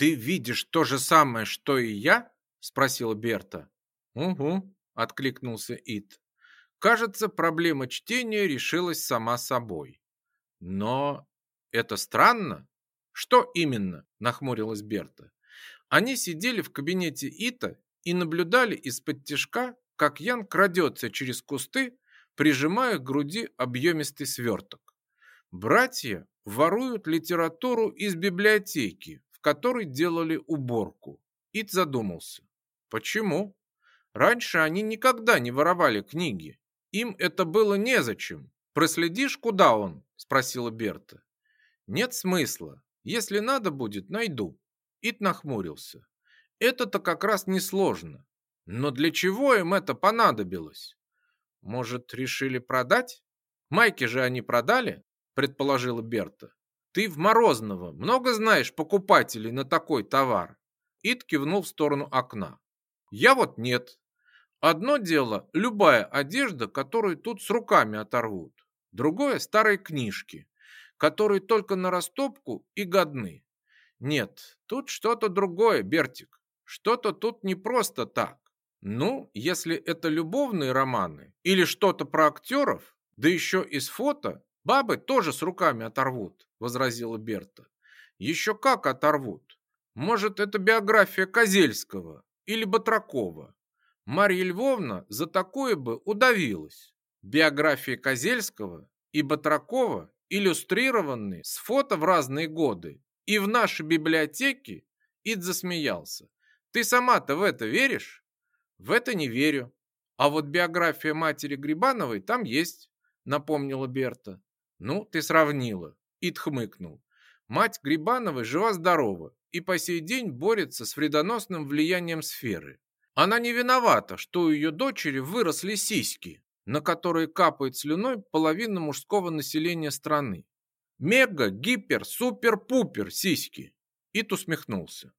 «Ты видишь то же самое, что и я?» – спросила Берта. «Угу», – откликнулся Ит. Кажется, проблема чтения решилась сама собой. Но это странно. Что именно? Нахмурилась Берта. Они сидели в кабинете Ита и наблюдали из-под тишка, как Ян крадется через кусты, прижимая к груди объемистый сверток. Братья воруют литературу из библиотеки, в которой делали уборку. Ит задумался. Почему? Раньше они никогда не воровали книги. Им это было незачем. Проследишь, куда он? Спросила Берта. Нет смысла. Если надо будет, найду. Ит нахмурился. Это-то как раз несложно. Но для чего им это понадобилось? Может, решили продать? Майки же они продали, предположила Берта. Ты в Морозного много знаешь покупателей на такой товар? Ит кивнул в сторону окна. Я вот нет. Одно дело – любая одежда, которую тут с руками оторвут. Другое – старые книжки, которые только на растопку и годны. Нет, тут что-то другое, Бертик. Что-то тут не просто так. Ну, если это любовные романы или что-то про актеров, да еще из фото, бабы тоже с руками оторвут, возразила Берта. Еще как оторвут. Может, это биография Козельского или Батракова. Марья Львовна за такое бы удавилась. Биографии Козельского и Батракова иллюстрированы с фото в разные годы. И в нашей библиотеке Ид засмеялся. Ты сама-то в это веришь? В это не верю. А вот биография матери Грибановой там есть, напомнила Берта. Ну, ты сравнила. Ид хмыкнул. Мать Грибановой жива-здорова и по сей день борется с вредоносным влиянием сферы. Она не виновата, что у ее дочери выросли сиськи, на которые капает слюной половина мужского населения страны. Мега, гипер, супер, пупер сиськи. Ит усмехнулся.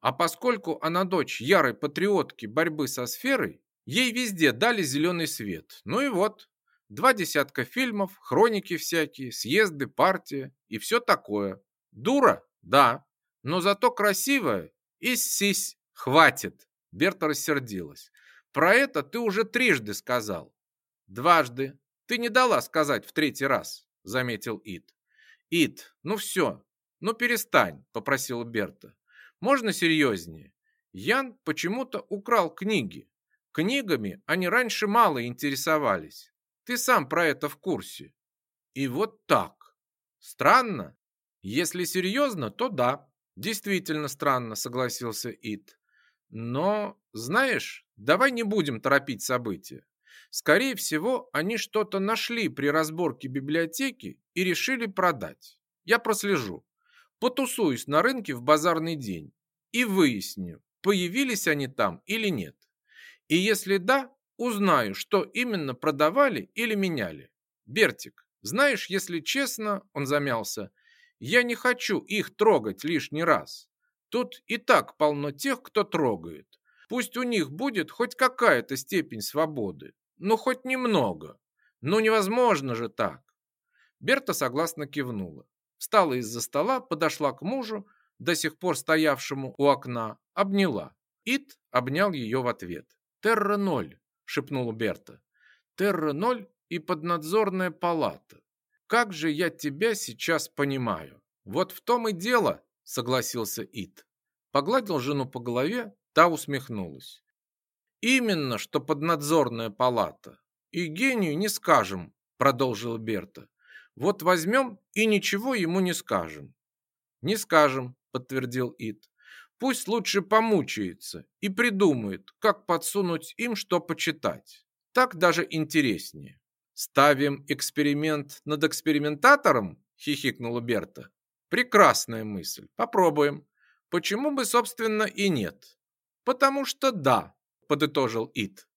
А поскольку она дочь ярой патриотки борьбы со сферой, ей везде дали зеленый свет. Ну и вот, два десятка фильмов, хроники всякие, съезды, партия и все такое. Дура? Да. Но зато красивая и сись хватит. Берта рассердилась. Про это ты уже трижды сказал. Дважды. Ты не дала сказать в третий раз, заметил Ид. Ид, ну все, ну перестань, попросила Берта. Можно серьезнее? Ян почему-то украл книги. Книгами они раньше мало интересовались. Ты сам про это в курсе. И вот так. Странно? Если серьезно, то да. Действительно странно, согласился Ид. Но, знаешь, давай не будем торопить события. Скорее всего, они что-то нашли при разборке библиотеки и решили продать. Я прослежу. Потусуюсь на рынке в базарный день и выясню, появились они там или нет. И если да, узнаю, что именно продавали или меняли. Бертик, знаешь, если честно, он замялся, я не хочу их трогать лишний раз. Тут и так полно тех, кто трогает. Пусть у них будет хоть какая-то степень свободы, но хоть немного. Ну невозможно же так. Берта согласно кивнула. Встала из-за стола, подошла к мужу, до сих пор стоявшему у окна, обняла. Ит обнял ее в ответ. «Терра ноль», — шепнула Берта. «Терра ноль и поднадзорная палата. Как же я тебя сейчас понимаю?» «Вот в том и дело», — согласился Ит. Погладил жену по голове, та усмехнулась. Именно, что поднадзорная палата. И гению не скажем, продолжила Берта. Вот возьмем и ничего ему не скажем. Не скажем, подтвердил Ит. Пусть лучше помучается и придумает, как подсунуть им что почитать. Так даже интереснее. Ставим эксперимент над экспериментатором? Хихикнула Берта. Прекрасная мысль. Попробуем. Почему бы, собственно, и нет? Потому что да, подытожил Ит.